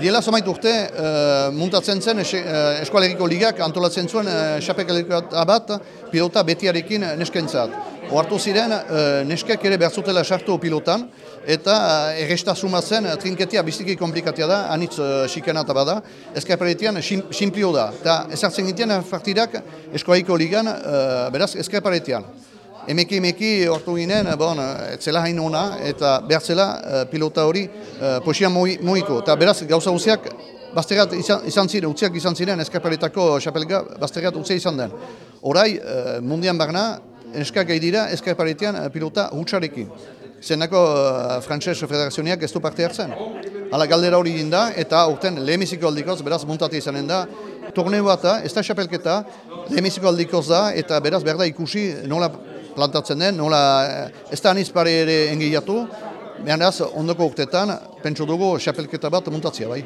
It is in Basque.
Diela somait urte, uh, muntatzen zen es, uh, eskualeriko ligak antolatzen zuen uh, bat pilota betiarekin neskentzat. Oartu ziren, uh, neskek ere berzutela sartu pilotan, eta errestasuma zen trinketia biztiki komplikatia da, anitz uh, xikenata bada, eskaparetian simplio da. Eta ezartzen gintian partidak eskualeriko ligan, uh, beraz, eskaparetian. Emeki emeki ortu ginen, bon, etzela hain ona, eta behar zela uh, pilota hori posian moiko. Eta beraz, gauza guziak, bazterat izan, izan ziren, utziak izan ziren, eskaparetako xapelga, bazterat utzia izan den. Horai, mundian barna, eskak gai dira, eskaparetean pilota hutsarekin. Zenako uh, Frantses Federazioniak ez du parte hartzen. Hala galdera hori da, eta urten lehemiziko aldikoz, beraz, muntate izanen da, torneo bat da, ez da xapelketa, lehemiziko aldikoz da, eta beraz, berda ikusi nola plantatzen den, nola eh, ez da anizpare ere engiatu, behar ondoko urtetan, pentsu dugu xapelketa bat muntatzia bai.